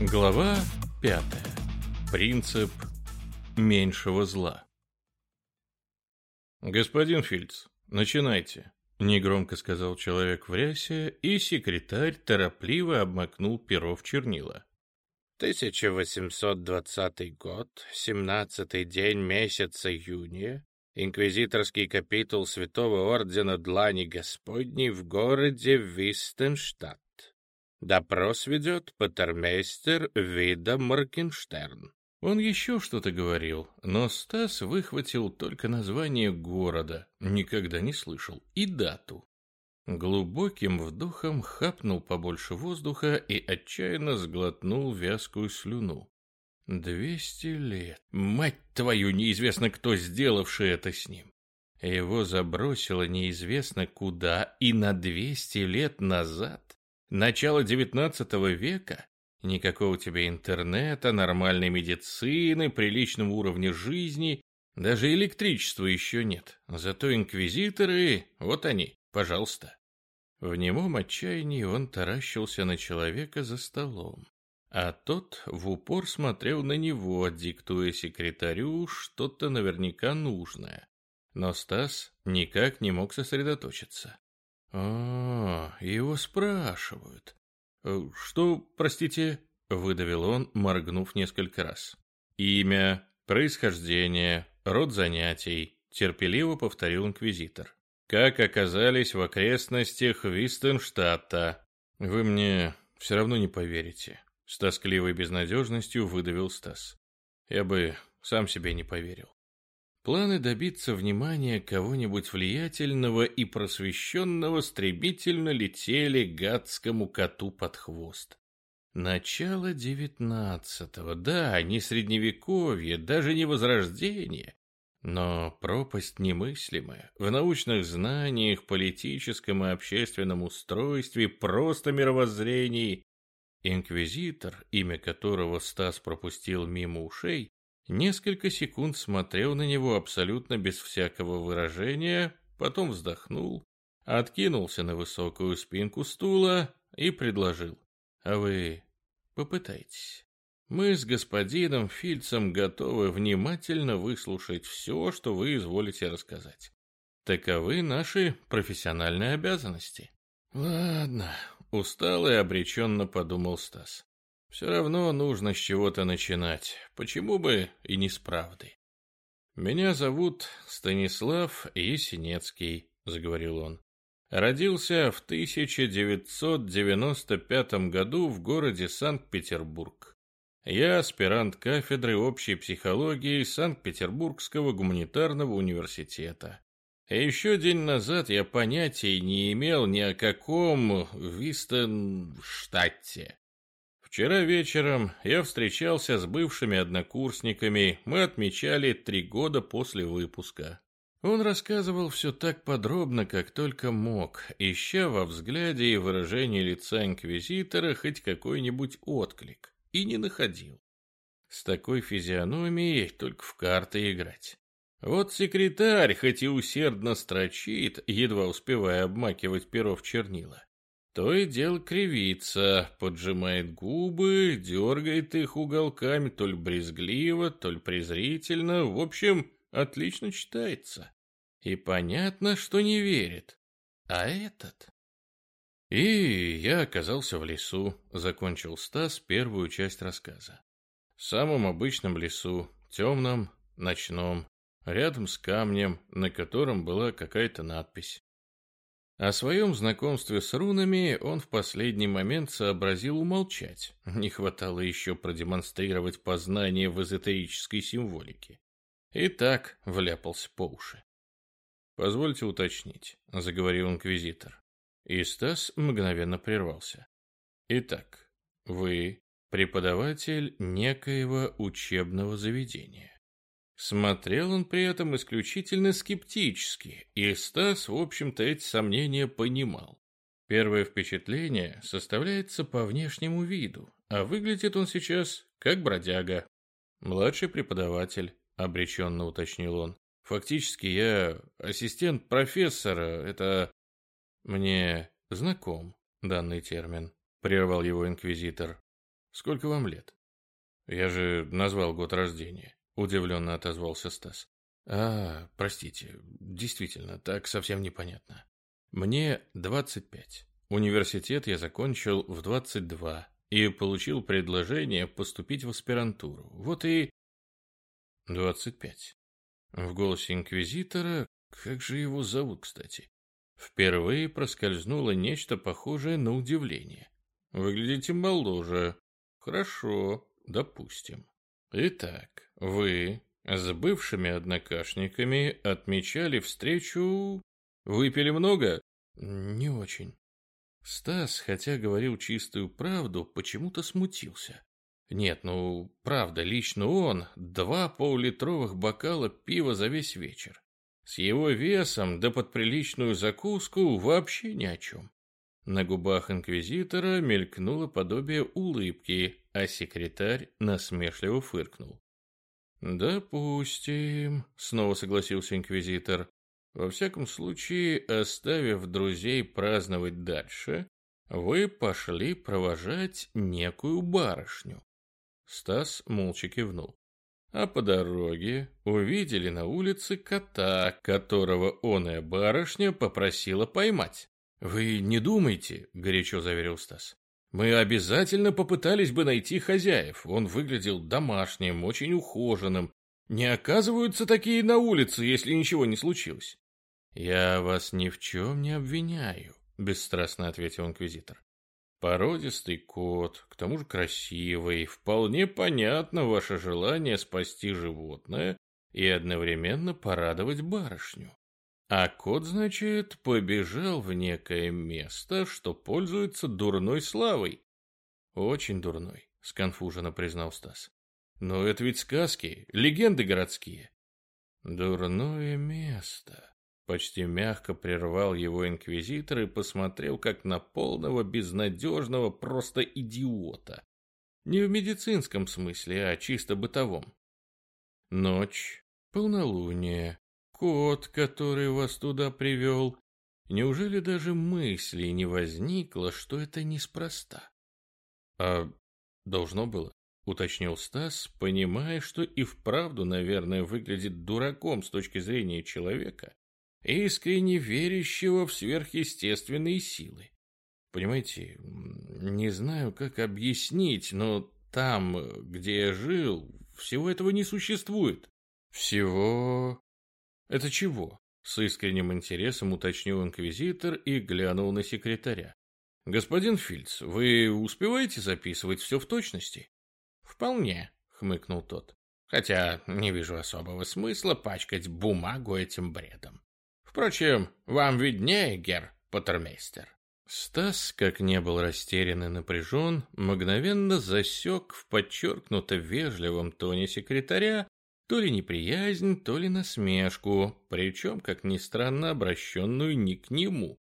Глава пятая. Принцип меньшего зла. «Господин Фильц, начинайте», — негромко сказал человек в рясе, и секретарь торопливо обмакнул перо в чернила. 1820 год, 17-й день месяца июня, инквизиторский капитул Святого Ордена Длани Господней в городе Вистенштадт. Допрос ведет патермейстер Вида Моркенштерн. Он еще что-то говорил, но Стас выхватил только название города, никогда не слышал, и дату. Глубоким вдохом хапнул побольше воздуха и отчаянно сглотнул вязкую слюну. Двести лет. Мать твою, неизвестно кто, сделавший это с ним. Его забросило неизвестно куда и на двести лет назад. Начало девятнадцатого века? Никакого тебе интернета, нормальной медицины, приличного уровня жизни. Даже электричества еще нет. Зато инквизиторы, вот они, пожалуйста. В немом отчаянии он таращился на человека за столом. А тот в упор смотрел на него, диктуя секретарю что-то наверняка нужное. Но Стас никак не мог сосредоточиться. «А, его спрашивают. Э, что, простите?» — выдавил он, моргнув несколько раз. «Имя, происхождение, род занятий», — терпеливо повторил инквизитор. «Как оказались в окрестностях Вистенштадта? Вы мне все равно не поверите». С тоскливой безнадежностью выдавил Стас. «Я бы сам себе не поверил». Планы добиться внимания кого-нибудь влиятельного и просвещенного стремительно летели гадскому коту под хвост. Начало девятнадцатого, да, не средневековье, даже не возрождение, но пропасть немыслимая. В научных знаниях, политическом и общественном устройстве, просто мировоззрении. Инквизитор, имя которого Стас пропустил мимо ушей, Несколько секунд смотрел на него абсолютно без всякого выражения, потом вздохнул, откинулся на высокую спинку стула и предложил. «А вы попытайтесь. Мы с господином Фильцем готовы внимательно выслушать все, что вы изволите рассказать. Таковы наши профессиональные обязанности». «Ладно», — устал и обреченно подумал Стас. Все равно нужно с чего-то начинать. Почему бы и не с правды? Меня зовут Станислав Есенецкий, заговорил он. Родился в 1995 году в городе Санкт-Петербург. Я аспирант кафедры общей психологии Санкт-Петербургского гуманитарного университета. А еще день назад я понятия не имел ни о каком Вистенштадте. Вчера вечером я встречался с бывшими однокурсниками, мы отмечали три года после выпуска. Он рассказывал все так подробно, как только мог, ища во взгляде и выражении лица инквизитора хоть какой-нибудь отклик, и не находил. С такой физиономией только в карты играть. Вот секретарь, хоть и усердно строчит, едва успевая обмакивать перо в чернила, то и дело кривится, поджимает губы, дергает их уголками, то ли брезгливо, то ли презрительно. В общем, отлично читается. И понятно, что не верит. А этот... И я оказался в лесу, закончил Стас первую часть рассказа. В самом обычном лесу, темном, ночном, рядом с камнем, на котором была какая-то надпись. О своем знакомстве с рунами он в последний момент сообразил умолчать. Не хватало еще продемонстрировать познание в эзотерической символике. И так вляпался по уши. «Позвольте уточнить», — заговорил инквизитор. И Стас мгновенно прервался. «Итак, вы преподаватель некоего учебного заведения. Смотрел он при этом исключительно скептически, и Стас, в общем-то, эти сомнения понимал. Первое впечатление составляется по внешнему виду, а выглядит он сейчас как бродяга. Младший преподаватель, обреченно уточнил он. Фактически я ассистент профессора, это... Мне знаком данный термин, прервал его инквизитор. Сколько вам лет? Я же назвал год рождения. Удивленно отозвался Стас. А, простите, действительно, так совсем непонятно. Мне 25. Университет я закончил в 22 и получил предложение поступить в аспирантуру. Вот и... 25. В голосе инквизитора, как же его зовут, кстати, впервые проскользнуло нечто похожее на удивление. Выглядите моложе. Хорошо, допустим. Итак, вы с бывшими однокашниками отмечали встречу... Выпили много? Не очень. Стас, хотя говорил чистую правду, почему-то смутился. Нет, ну, правда, лично он два полулитровых бокала пива за весь вечер. С его весом, да под приличную закуску, вообще ни о чем. На губах инквизитора мелькнуло подобие улыбки, а секретарь насмешливо фыркнул. «Допустим», — снова согласился инквизитор. Во всяком случае, оставив друзей праздновать дальше, вы пошли провожать некую барышню. Стас молча кивнул. А по дороге увидели на улице кота, которого он и барышня попросила поймать. «Вы не думайте», — горячо заверил Стас. «Мы обязательно попытались бы найти хозяев. Он выглядел домашним, очень ухоженным. Не оказываются такие на улице, если ничего не случилось. «Я вас ни в чем не обвиняю», — бесстрастно ответил инквизитор. «Породистый кот, к тому же красивый, вполне понятно ваше желание спасти животное и одновременно порадовать барышню. А кот, значит, побежал в некое место, что пользуется дурной славой». «Очень дурной», — сконфуженно признал Стас. «Но это ведь сказки, легенды городские». «Дурное место», Почти мягко прервал его инквизитор и посмотрел как на полного, безнадежного, просто идиота. Не в медицинском смысле, а чисто бытовом. Ночь, полнолуние, кот, который вас туда привел. Неужели даже мысли не возникло, что это неспроста? А должно было, уточнил Стас, понимая, что и вправду, наверное, выглядит дураком с точки зрения человека, искренне верящего в сверхъестественные силы. Понимаете, не знаю, как объяснить, но там, где я жил, всего этого не существует. Всего... Это чего? С искренним интересом уточнил инквизитор и глянул на секретаря. Господин Фильц, вы успеваете записывать все в точности? Вполне, хмыкнул тот. Хотя не вижу особого смысла пачкать бумагу этим бредом. Впрочем, вам виднее, гер Поттермейстер. Стас, как не был растерян и напряжен, мгновенно засек в подчеркнуто вежливом тоне секретаря то ли неприязнь, то ли насмешку, причем, как ни странно, обращенную не к нему.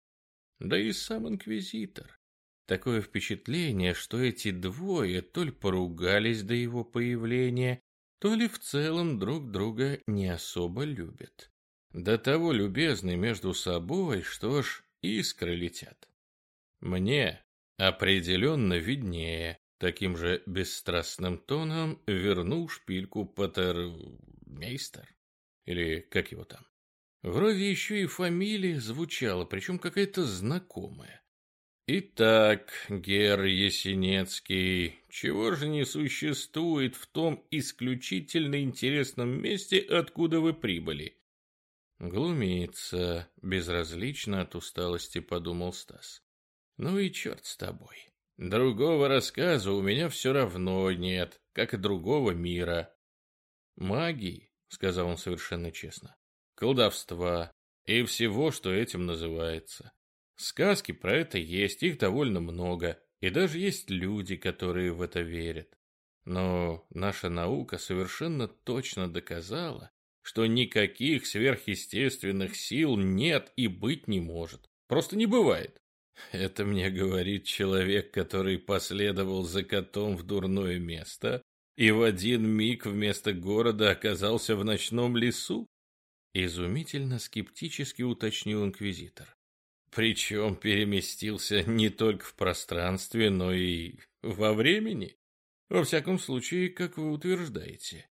Да и сам инквизитор. Такое впечатление, что эти двое то ли поругались до его появления, то ли в целом друг друга не особо любят до того любезны между собой, что ж, искры летят. Мне определенно виднее, таким же бесстрастным тоном вернул шпильку Паттермейстер, или как его там. Вроде еще и фамилия звучала, причем какая-то знакомая. Итак, Гер Есенецкий, чего же не существует в том исключительно интересном месте, откуда вы прибыли? Глумится, безразлично от усталости подумал Стас. Ну и черт с тобой. Другого рассказа у меня все равно нет, как и другого мира. Магии, сказал он совершенно честно, колдовства и всего, что этим называется. Сказки про это есть, их довольно много, и даже есть люди, которые в это верят. Но наша наука совершенно точно доказала, что никаких сверхъестественных сил нет и быть не может. Просто не бывает. Это мне говорит человек, который последовал за котом в дурное место и в один миг вместо города оказался в ночном лесу? Изумительно скептически уточнил инквизитор. Причем переместился не только в пространстве, но и во времени. Во всяком случае, как вы утверждаете.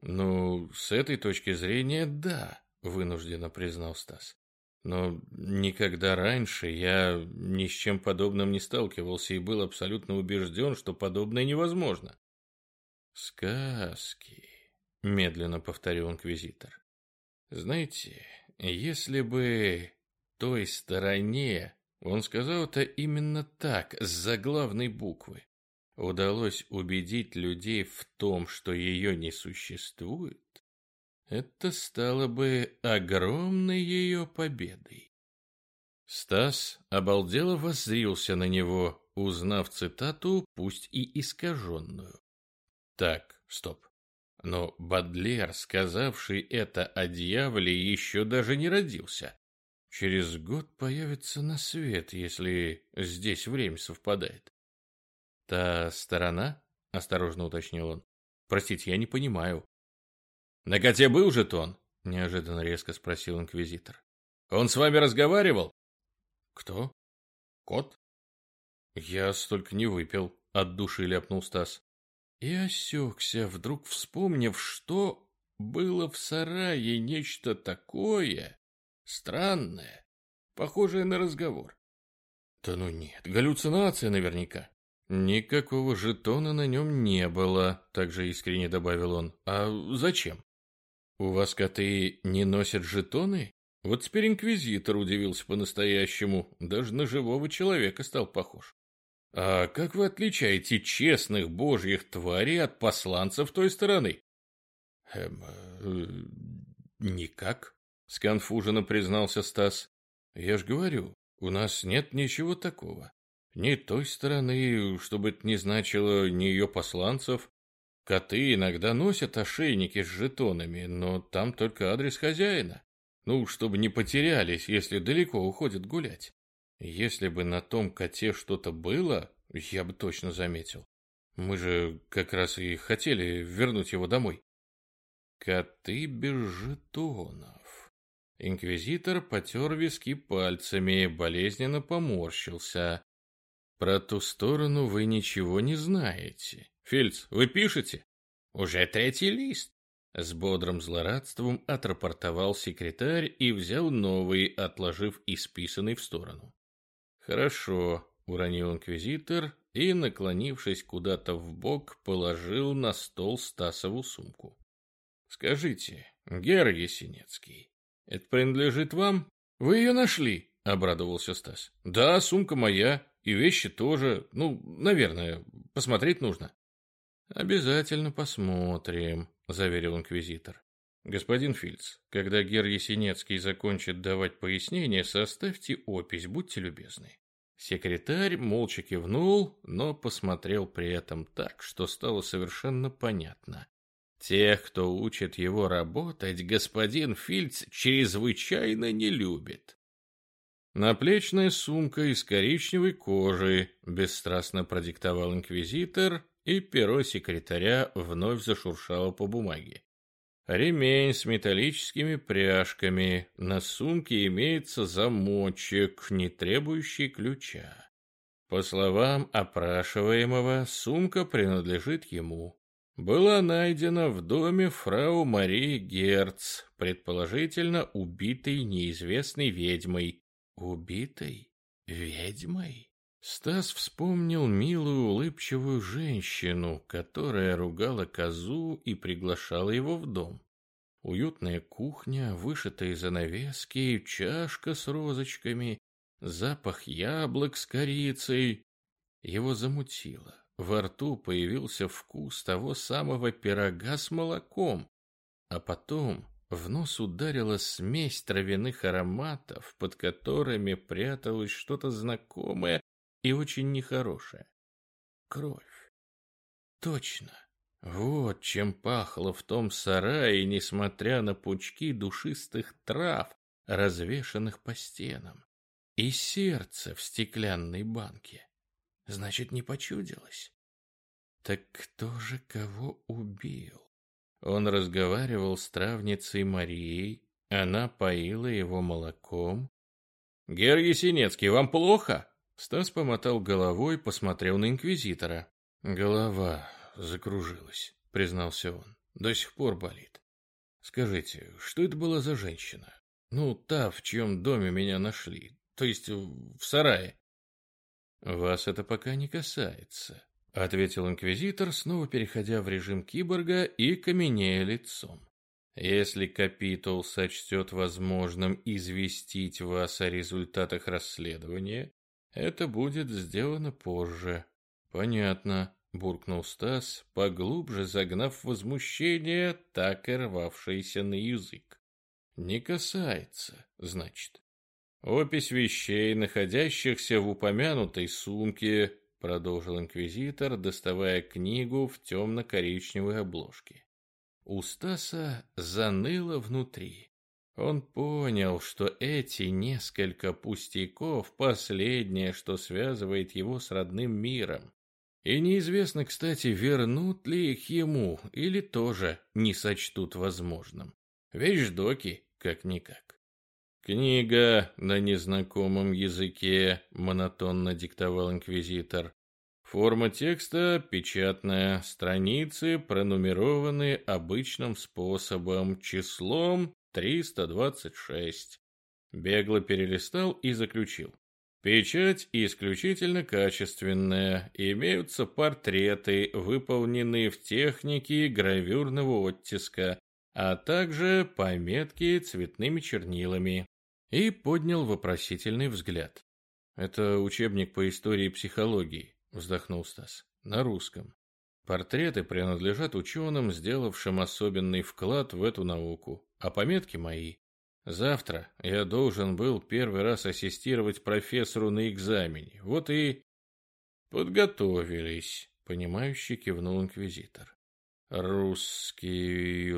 Ну, с этой точки зрения, да, вынужденно признал Стас. Но никогда раньше я ни с чем подобным не сталкивался и был абсолютно убежден, что подобное невозможно. «Сказки», — медленно повторил инквизитор. «Знаете, если бы той стороне, он сказал это именно так, с заглавной буквы, удалось убедить людей в том, что ее не существует, это стало бы огромной ее победой. Стас обалдело воззрился на него, узнав цитату, пусть и искаженную. Так, стоп. Но Бадлер, сказавший это о дьяволе, еще даже не родился. Через год появится на свет, если здесь время совпадает. Та сторона? Осторожно уточнил он. Простите, я не понимаю. «На коте был жетон?» — неожиданно резко спросил инквизитор. «Он с вами разговаривал?» «Кто? Кот?» «Я столько не выпил», — от души ляпнул Стас. И осекся, вдруг вспомнив, что было в сарае нечто такое странное, похожее на разговор. Да ну нет, галлюцинация наверняка. Никакого жетона на нем не было, также искренне добавил он. А зачем? «У вас коты не носят жетоны?» Вот теперь инквизитор удивился по-настоящему, даже на живого человека стал похож. «А как вы отличаете честных божьих тварей от посланцев той стороны?» «Эм, э, никак», — сконфуженно признался Стас. «Я ж говорю, у нас нет ничего такого. Ни той стороны, чтобы это не значило, ни ее посланцев. Коты иногда носят ошейники с жетонами, но там только адрес хозяина. Ну, чтобы не потерялись, если далеко уходят гулять. Если бы на том коте что-то было, я бы точно заметил. Мы же как раз и хотели вернуть его домой. Коты без жетонов. Инквизитор потер виски пальцами, болезненно поморщился. Про ту сторону вы ничего не знаете. Фильц, вы пишете? Уже третий лист. С бодрым злорадством отрапортовал секретарь и взял новый, отложив исписанный в сторону. «Хорошо», — уронил инквизитор и, наклонившись куда-то в бок, положил на стол Стасову сумку. «Скажите, Гер Есенецкий, это принадлежит вам? Вы ее нашли?» — обрадовался Стас. «Да, сумка моя, и вещи тоже. Ну, наверное, посмотреть нужно». «Обязательно посмотрим», — заверил инквизитор. «Господин Фильц, когда Гер Есенецкий закончит давать пояснения, составьте опись, будьте любезны». Секретарь молча кивнул, но посмотрел при этом так, что стало совершенно понятно. Тех, кто учит его работать, господин Фильц чрезвычайно не любит. Наплечная сумка из коричневой кожи, бесстрастно продиктовал инквизитор, и перо секретаря вновь зашуршало по бумаге. Ремень с металлическими пряжками, на сумке имеется замочек, не требующий ключа. По словам опрашиваемого, сумка принадлежит ему. Была найдена в доме фрау Марии Герц, предположительно убитой неизвестной ведьмой. Убитой ведьмой? Стас вспомнил милую улыбчивую женщину, которая ругала козу и приглашала его в дом. Уютная кухня, вышитые занавески, чашка с розочками, запах яблок с корицей. Его замутило. Во рту появился вкус того самого пирога с молоком, а потом в нос ударила смесь травяных ароматов, под которыми пряталось что-то знакомое и очень нехорошая. Кровь. Точно. Вот чем пахло в том сарае, несмотря на пучки душистых трав, развешанных по стенам. И сердце в стеклянной банке. Значит, не почудилось. Так кто же кого убил? Он разговаривал с травницей Марией, она поила его молоком. «Гер Есенецкий, вам плохо?» Стас помотал головой, посмотрел на инквизитора. Голова. закружилась, признался он. До сих пор болит. Скажите, что это была за женщина? Ну, та, в чьем доме меня нашли, то есть в сарае. Вас это пока не касается, ответил инквизитор, снова переходя в режим киборга и каменея лицом. Если капитул сочтет возможным известить вас о результатах расследования, это будет сделано позже. Понятно, буркнул Стас, поглубже загнав возмущение, так и рвавшееся на язык. Не касается, значит. Опись вещей, находящихся в упомянутой сумке, продолжил инквизитор, доставая книгу в темно-коричневой обложке. У Стаса заныло внутри. Он понял, что эти несколько пустяков – последнее, что связывает его с родным миром. И неизвестно, кстати, вернут ли их ему или тоже не сочтут возможным. Вещдоки, как-никак. «Книга на незнакомом языке», — монотонно диктовал инквизитор. Форма текста печатная, страницы пронумерованы обычным способом, числом 326. Бегло перелистал и заключил. Печать исключительно качественная, имеются портреты, выполненные в технике гравюрного оттиска, а также пометки цветными чернилами. И поднял вопросительный взгляд. Это учебник по истории психологии вздохнул Стас. На русском. Портреты принадлежат ученым, сделавшим особенный вклад в эту науку, а пометки мои. Завтра я должен был первый раз ассистировать профессору на экзамене. Вот и подготовились, понимающе кивнул инквизитор. Русский,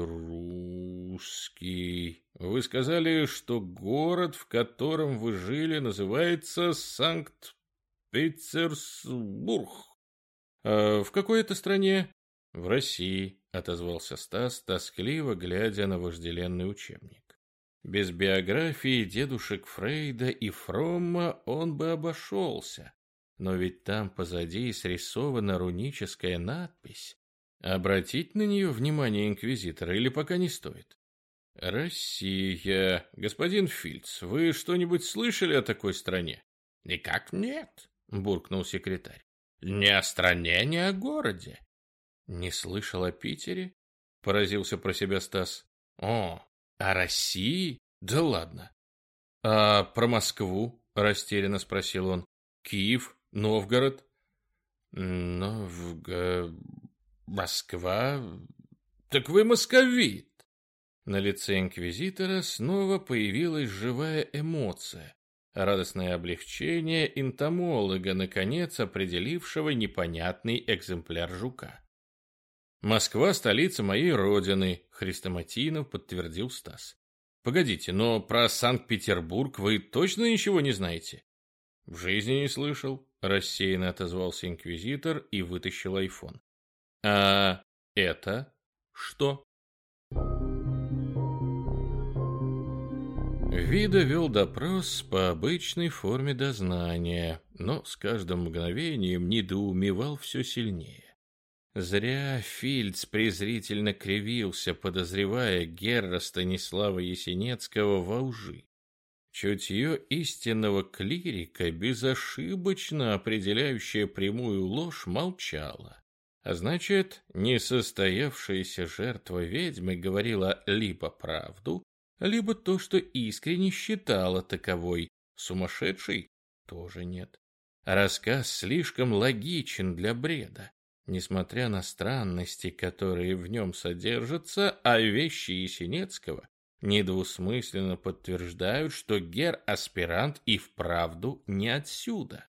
русский. Вы сказали, что город, в котором вы жили, называется Санкт Петербург. А в какой это стране? В России, отозвался Стас, тоскливо глядя на вожделенный учебник. Без биографии дедушек Фрейда и Фромма он бы обошелся. Но ведь там позади срисована руническая надпись. Обратить на нее внимание инквизитора или пока не стоит? Россия. Господин Фильц, вы что-нибудь слышали о такой стране? Никак нет, буркнул секретарь. Не о стране, не о городе. Не слышал о Питере? Поразился про себя Стас. О, о России? Да ладно. А про Москву? Растерянно спросил он. Киев? Новгород? Новго... Москва? Так вы московит. На лице инквизитора снова появилась живая эмоция, Радостное облегчение энтомолога, наконец определившего непонятный экземпляр жука. «Москва — столица моей родины», — Хрестоматинов подтвердил Стас. «Погодите, но про Санкт-Петербург вы точно ничего не знаете?» «В жизни не слышал», — рассеянно отозвался инквизитор и вытащил айфон. «А это что?» Вида вел допрос по обычной форме дознания, но с каждым мгновением недоумевал все сильнее. Зря Фильц презрительно кривился, подозревая Герра Станислава Есенецкого во лжи. Чутье истинного клирика, безошибочно определяющее прямую ложь, молчало. А значит, несостоявшаяся жертва ведьмы говорила либо правду, либо то, что искренне считала таковой. Сумасшедший? Тоже нет. Рассказ слишком логичен для бреда. Несмотря на странности, которые в нем содержатся, а вещи Есенецкого недвусмысленно подтверждают, что Гер-аспирант и вправду не отсюда.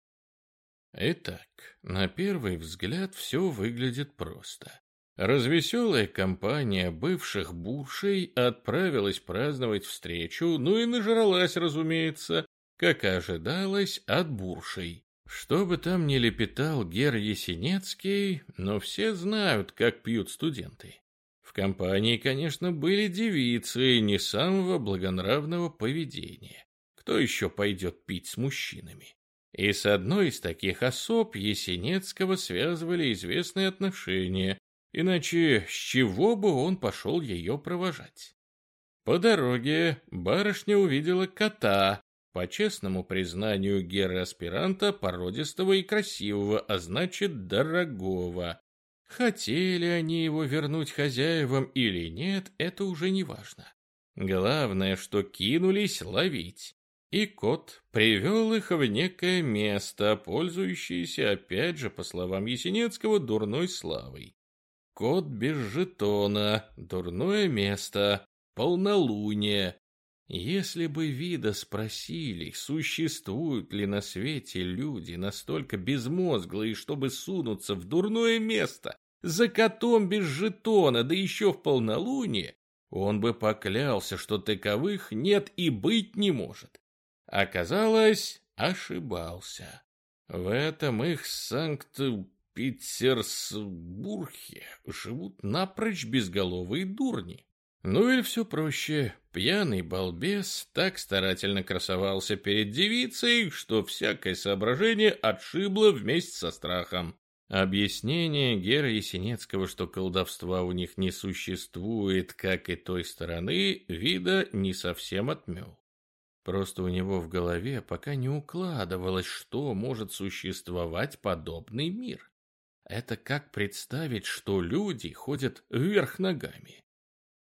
Итак, на первый взгляд все выглядит просто. Развеселая компания бывших буршей отправилась праздновать встречу, ну и нажралась, разумеется, как и ожидалось, от буршей. Что бы там ни лепетал Гер Есенецкий, но все знают, как пьют студенты. В компании, конечно, были девицы не самого благонравного поведения. Кто еще пойдет пить с мужчинами? И с одной из таких особ Есенецкого связывали известные отношения, иначе с чего бы он пошел ее провожать? По дороге барышня увидела кота, по честному признанию гера-аспиранта, породистого и красивого, а значит, дорогого. Хотели они его вернуть хозяевам или нет, это уже не важно. Главное, что кинулись ловить. И кот привел их в некое место, пользующееся, опять же, по словам Есенинского, дурной славой. Кот без жетона, дурное место, полнолуние. Если бы Вида спросили, существуют ли на свете люди настолько безмозглые, чтобы сунуться в дурное место, за котом без жетона, да еще в полнолуние, он бы поклялся, что таковых нет и быть не может. Оказалось, ошибался. В этом их Санкт-Петербурге живут напрочь безголовые дурни. Ну или все проще, пьяный балбес так старательно красовался перед девицей, что всякое соображение отшибло вместе со страхом. Объяснение Гера Есенецкого, что колдовства у них не существует, как и той стороны, вида не совсем отмел. Просто у него в голове пока не укладывалось, что может существовать подобный мир. Это как представить, что люди ходят вверх ногами.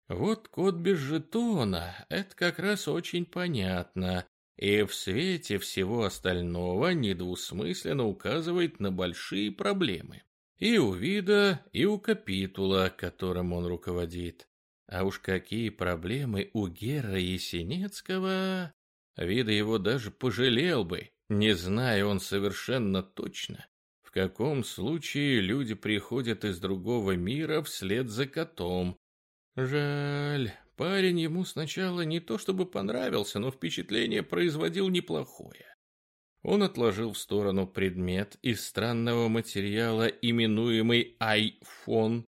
Вот код без жетона — это как раз очень понятно, и в свете всего остального недвусмысленно указывает на большие проблемы. И у вида, и у капитула, которым он руководит. А уж какие проблемы у Гера Есенецкого... Вида его даже пожалел бы, не зная он совершенно точно, в каком случае люди приходят из другого мира вслед за котом. Жаль, Парень ему сначала не то чтобы понравился, но впечатление производил неплохое. Он отложил в сторону предмет из странного материала, именуемый айфон.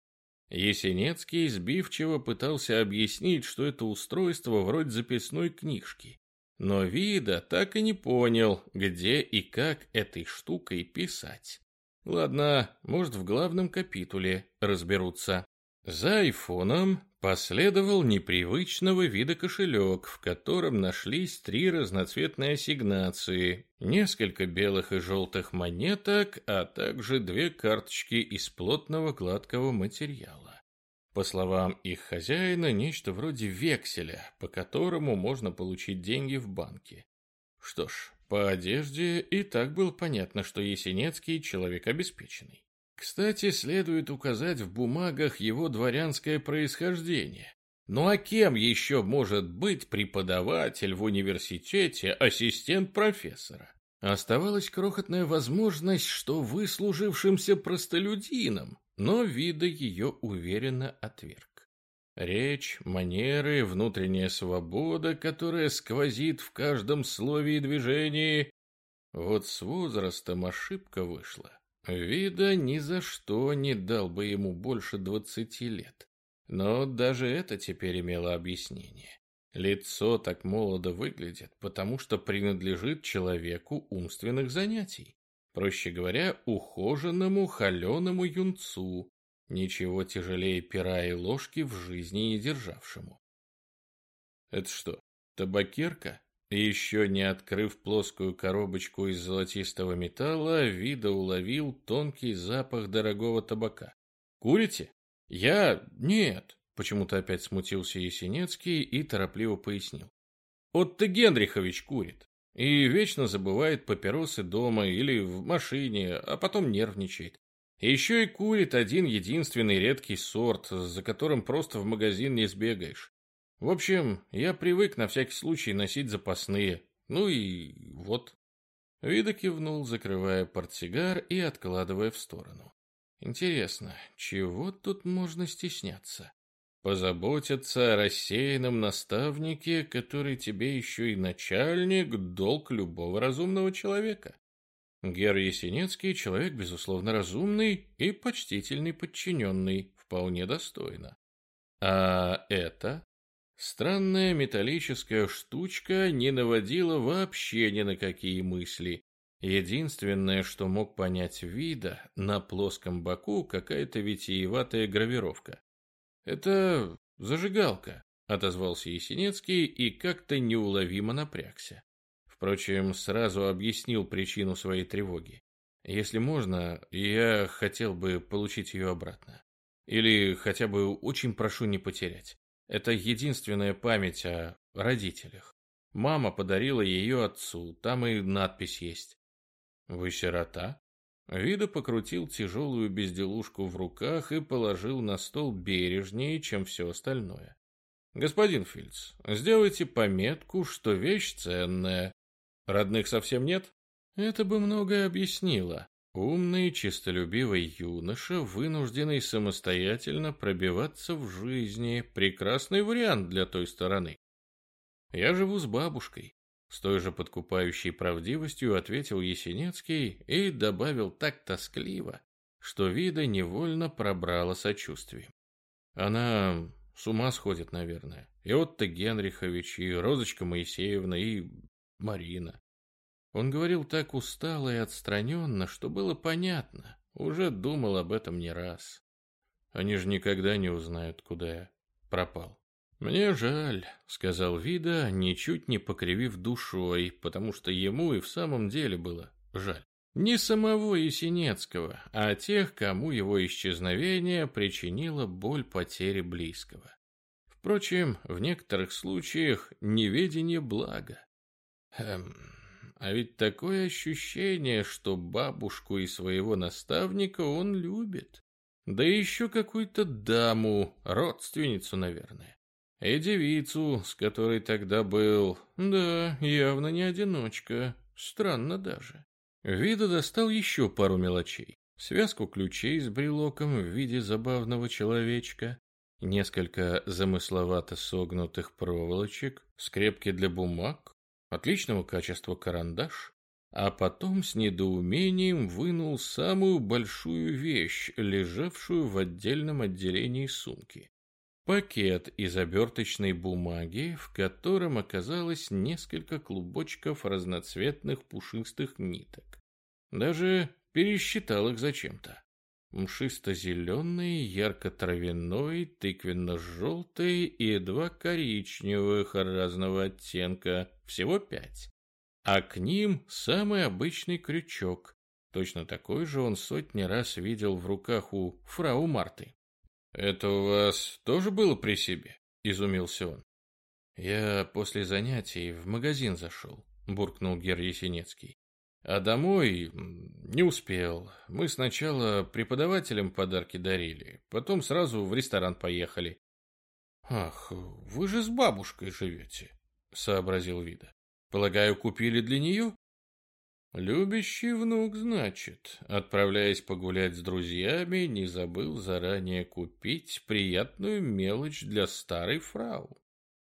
Есенецкий сбивчиво пытался объяснить, что это устройство вроде записной книжки. Но Вида так и не понял, где и как этой штукой писать. Ладно, может, в главном капитуле разберутся. За айфоном Последовал непривычного вида кошелек, в котором нашлись три разноцветные ассигнации, несколько белых и желтых монеток, а также две карточки из плотного гладкого материала. По словам их хозяина, нечто вроде векселя, по которому можно получить деньги в банке. Что ж, по одежде и так было понятно, что Есенецкий человек обеспеченный. Кстати, следует указать в бумагах его дворянское происхождение. Ну а кем еще может быть преподаватель в университете, ассистент профессора? Оставалась крохотная возможность, что выслужившимся простолюдином, но вида ее уверенно отверг. Речь, манеры, внутренняя свобода, которая сквозит в каждом слове и движении. Вот с возрастом ошибка вышла. Вида ни за что не дал бы ему больше двадцати лет. Но даже это теперь имело объяснение. Лицо так молодо выглядит, потому что принадлежит человеку умственных занятий. Проще говоря, ухоженному холеному юнцу, ничего тяжелее пера и ложки в жизни не державшему. Это что, табакерка? Еще не открыв плоскую коробочку из золотистого металла, Вида уловил тонкий запах дорогого табака. «Курите?» «Я... нет», — почему-то опять смутился Есенецкий и торопливо пояснил. «Отто Генрихович курит и вечно забывает папиросы дома или в машине, а потом нервничает. Еще и курит один единственный редкий сорт, за которым просто в магазин не сбегаешь. В общем, я привык на всякий случай носить запасные. Ну и вот. Вида кивнул, закрывая портсигар и откладывая в сторону. Интересно, чего тут можно стесняться? Позаботиться о рассеянном наставнике, который тебе еще и начальник, долг любого разумного человека. Гер Есенецкий человек, безусловно, разумный и почтительный подчиненный, вполне достойно. А это Странная металлическая штучка не наводила вообще ни на какие мысли. Единственное, что мог понять вида, на плоском боку какая-то витиеватая гравировка. «Это зажигалка», — отозвался Есенинский и как-то неуловимо напрягся. Впрочем, сразу объяснил причину своей тревоги. «Если можно, я хотел бы получить ее обратно. Или хотя бы очень прошу не потерять. Это единственная память о родителях. Мама подарила ее отцу, там и надпись есть. «Вы сирота?» Вида покрутил тяжелую безделушку в руках и положил на стол бережнее, чем все остальное. «Господин Фильц, сделайте пометку, что вещь ценная. Родных совсем нет?» Это бы многое объяснило. Умный, честолюбивый юноша, вынужденный самостоятельно пробиваться в жизни, прекрасный вариант для той стороны. Я живу с бабушкой. С той же подкупающей правдивостью ответил Есенинский и добавил так тоскливо, что вида невольно пробрало сочувствие. Она с ума сходит, наверное. И Отто Генрихович, и Розочка Моисеевна, и Марина. Он говорил так устало и отстраненно, что было понятно. Уже думал об этом не раз. Они же никогда не узнают, куда я пропал. «Мне жаль», — сказал Вида, ничуть не покривив душой, потому что ему и в самом деле было жаль. Не самого Есенецкого, а тех, кому его исчезновение причинило боль потери близкого. Впрочем, в некоторых случаях неведение благо. Эм, а ведь такое ощущение, что бабушку и своего наставника он любит. Да еще какую-то даму, родственницу, наверное. И девицу, с которой тогда был, да, явно не одиночка, странно даже. Вида достал еще пару мелочей. Связку ключей с брелоком в виде забавного человечка, несколько замысловато согнутых проволочек, скрепки для бумаг, отличного качества карандаш, а потом с недоумением вынул самую большую вещь, лежавшую в отдельном отделении сумки. Пакет из оберточной бумаги, в котором оказалось несколько клубочков разноцветных пушистых ниток. Даже пересчитал их зачем-то. Мшисто-зеленый, ярко-травяной, тыквенно-желтый и два коричневых разного оттенка, всего пять. А к ним самый обычный крючок. Точно такой же он сотни раз видел в руках у фрау Марты. «Это у вас тоже было при себе?» — изумился он. «Я после занятий в магазин зашел», — буркнул Гер Есенецкий. «А домой не успел. Мы сначала преподавателям подарки дарили, потом сразу в ресторан поехали». «Ах, вы же с бабушкой живете», — сообразил Вида. «Полагаю, купили для нее?» Любящий внук, значит, отправляясь погулять с друзьями, не забыл заранее купить приятную мелочь для старой фрау.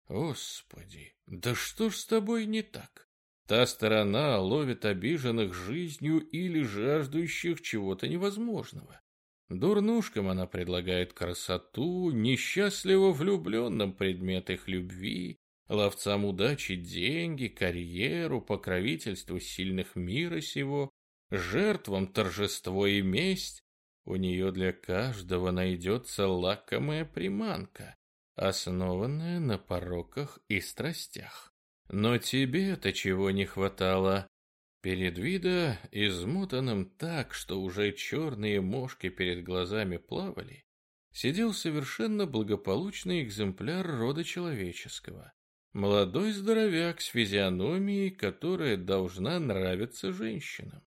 Господи, да что ж с тобой не так? Та сторона ловит обиженных жизнью или жаждущих чего-то невозможного. Дурнушкам она предлагает красоту, несчастливо влюбленным предмет их любви, ловцам удачи деньги, карьеру, покровительство сильных мира сего, жертвам торжество и месть, у нее для каждого найдется лакомая приманка, основанная на пороках и страстях. Но тебе-то чего не хватало? Перед вида, измотанным так, что уже черные мошки перед глазами плавали, сидел совершенно благополучный экземпляр рода человеческого. Молодой здоровяк с физиономией, которая должна нравиться женщинам.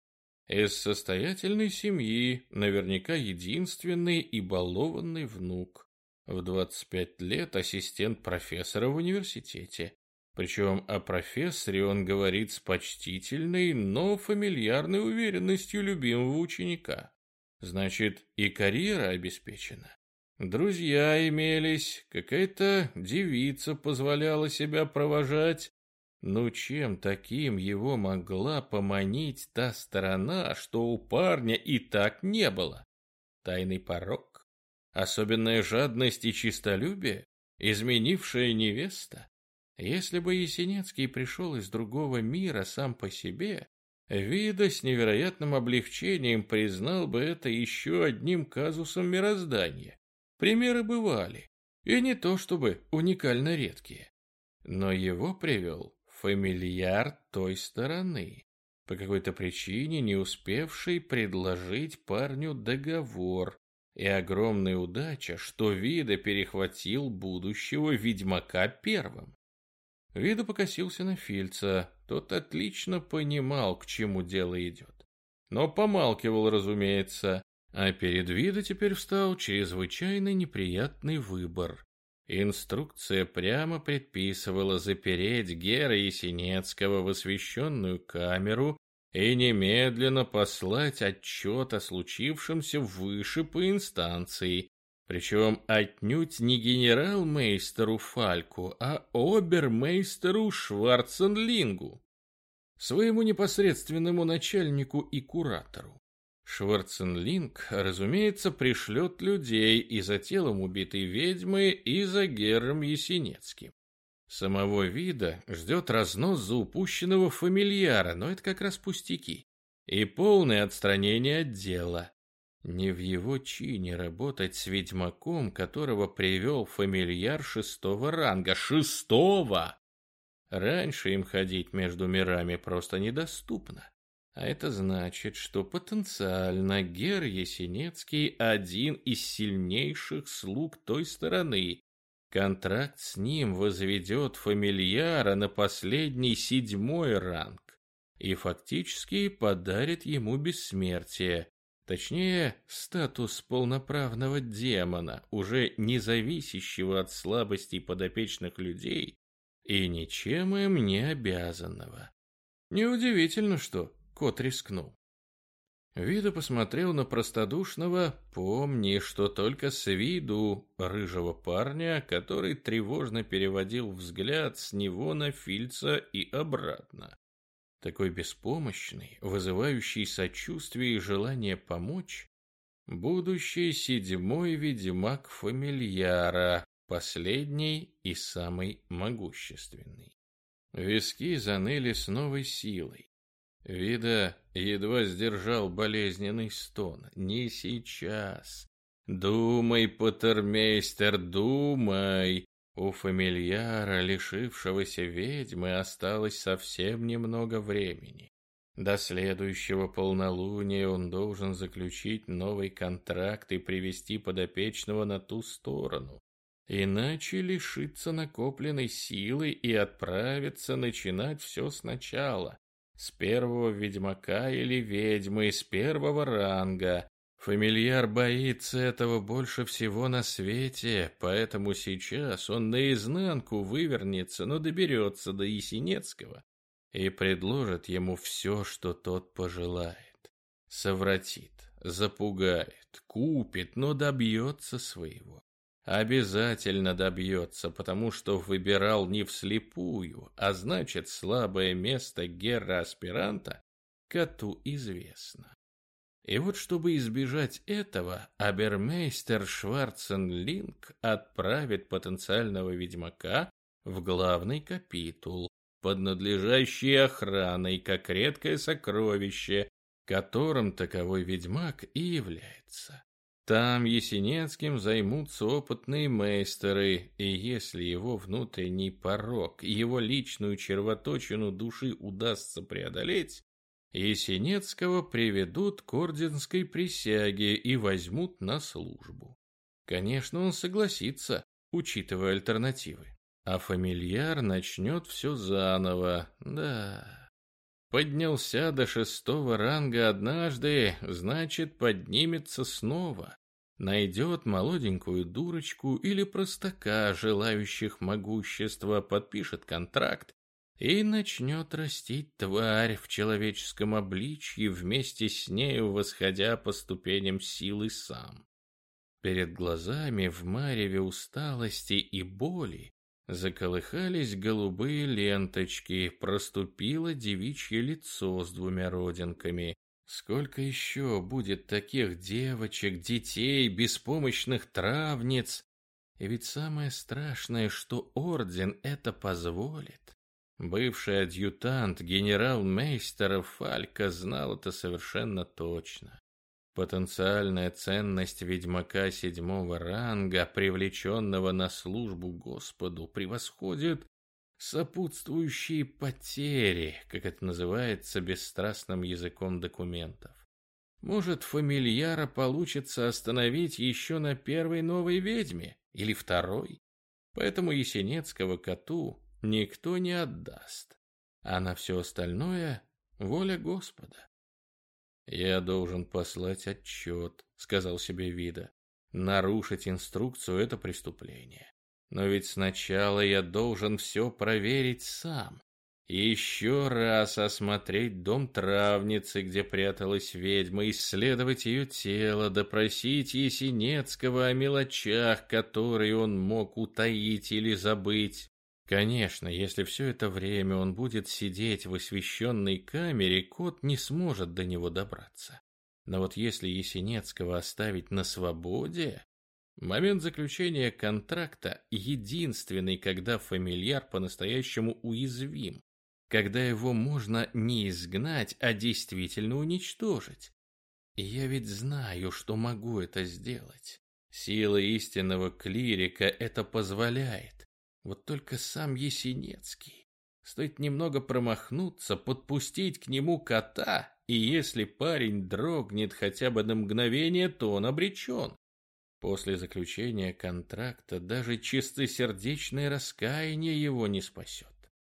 Из состоятельной семьи, наверняка единственный и балованный внук. В 25 лет ассистент профессора в университете. Причем о профессоре он говорит с почтительной, но фамильярной уверенностью любимого ученика. Значит, и карьера обеспечена. Друзья имелись, какая-то девица позволяла себя провожать. Ну чем таким его могла поманить та сторона, что у парня и так не было? Тайный порог? Особенная жадность и чистолюбие? Изменившая невеста? Если бы Есенинский пришел из другого мира сам по себе, Вида с невероятным облегчением признал бы это еще одним казусом мироздания. Примеры бывали, и не то чтобы уникально редкие. Но его привел фамильяр той стороны, по какой-то причине не успевший предложить парню договор, и огромная удача, что Вида перехватил будущего ведьмака первым. Вида покосился на Фильца, тот отлично понимал, к чему дело идет. Но помалкивал, разумеется, а перед Вида теперь встал чрезвычайно неприятный выбор. Инструкция прямо предписывала запереть Гера Есенецкого в освещенную камеру и немедленно послать отчет о случившемся выше по инстанции, причем отнюдь не генерал-мейстеру Фальку, а обермейстеру Шварценлингу, своему непосредственному начальнику и куратору. Шварценлинг, разумеется, пришлет людей и за телом убитой ведьмы, и за Гером Есенецким. Самого вида ждет разнос за упущенного фамильяра, но это как раз пустяки. И полное отстранение от дела. Не в его чине работать с ведьмаком, которого привел фамильяр шестого ранга. Шестого! Раньше им ходить между мирами просто недоступно. А это значит, что потенциально Гер Есенецкий один из сильнейших слуг той стороны. Контракт с ним возведет фамильяра на последний седьмой ранг и фактически подарит ему бессмертие, точнее, статус полноправного демона, уже не зависящего от слабостей подопечных людей и ничем им не обязанного. Неудивительно, что Кот рискнул. Вида посмотрел на простодушного, помни, что только с виду рыжего парня, который тревожно переводил взгляд с него на Фильца и обратно. Такой беспомощный, вызывающий сочувствие и желание помочь, будущий седьмой ведьмак фамильяра, последний и самый могущественный. Виски заныли с новой силой. Вида едва сдержал болезненный стон. Не сейчас. Думай, Поттермейстер, думай. У фамильяра, лишившегося ведьмы, осталось совсем немного времени. До следующего полнолуния он должен заключить новый контракт и привести подопечного на ту сторону. Иначе лишиться накопленной силы и отправиться начинать все сначала. С первого ведьмака или ведьмы из первого ранга. Фамильяр боится этого больше всего на свете, поэтому сейчас он наизнанку вывернется, но доберется до Есенецкого и предложит ему все, что тот пожелает. Совратит, запугает, купит, но добьется своего. Обязательно добьется, потому что выбирал не вслепую, а значит слабое место герра-аспиранта коту известно. И вот чтобы избежать этого, Абермейстер Шварценлинг отправит потенциального ведьмака в главный капитул под надлежащей охраной, как редкое сокровище, которым таковой ведьмак и является. Там Есенинским займутся опытные мейстеры, и если его внутренний порог, его личную червоточину души удастся преодолеть, Есенинского приведут к орденской присяге и возьмут на службу. Конечно, он согласится, учитывая альтернативы. А фамильяр начнет все заново, да... Поднялся до шестого ранга однажды, значит, поднимется снова. Найдет молоденькую дурочку или простака, желающих могущества, подпишет контракт и начнет растить тварь в человеческом обличье, вместе с нею восходя по ступеням силы сам. Перед глазами в мареве усталости и боли Заколыхались голубые ленточки, проступило девичье лицо с двумя родинками. Сколько еще будет таких девочек, детей, беспомощных травниц? И ведь самое страшное, что орден это позволит. Бывший адъютант генерал-мейстера Фалька знал это совершенно точно. Потенциальная ценность ведьмака седьмого ранга, привлеченного на службу Господу, превосходит сопутствующие потери, как это называется бесстрастным языком документов. Может, фамильяра получится остановить еще на первой новой ведьме или второй? Поэтому Есенецкого коту никто не отдаст. А на все остальное — воля Господа. «Я должен послать отчет», — сказал себе Вида. «Нарушить инструкцию — это преступление. Но ведь сначала я должен все проверить сам. Еще раз осмотреть дом травницы, где пряталась ведьма, исследовать ее тело, допросить Есенецкого о мелочах, которые он мог утаить или забыть. Конечно, если все это время он будет сидеть в освещенной камере, кот не сможет до него добраться. Но вот если Есенецкого оставить на свободе... Момент заключения контракта единственный, когда фамильяр по-настоящему уязвим когда его можно не изгнать, а действительно уничтожить. Я ведь знаю, что могу это сделать. Сила истинного клирика это позволяет. Вот только сам Есенецкий. Стоит немного промахнуться, подпустить к нему кота, и если парень дрогнет хотя бы на мгновение, то он обречен. После заключения контракта даже чистосердечное раскаяние его не спасет.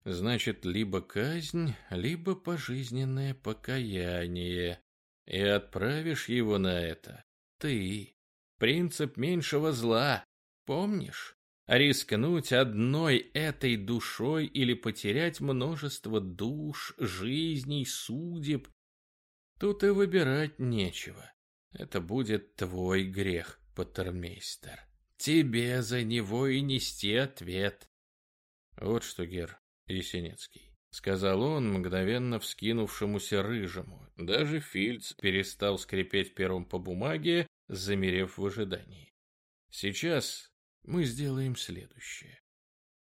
Значит, либо казнь, либо пожизненное покаяние. И отправишь его на это ты. Принцип меньшего зла. Помнишь? Рискнуть одной этой душой или потерять множество душ, жизней, судеб. Тут и выбирать нечего. Это будет твой грех, Паттермейстер. Тебе за него и нести ответ. Вот что, Гер, Есенинский. Сказал он, мгновенно вскинувшемуся рыжему. Даже Фильц перестал скрипеть пером по бумаге, замерев в ожидании. Сейчас мы сделаем следующее.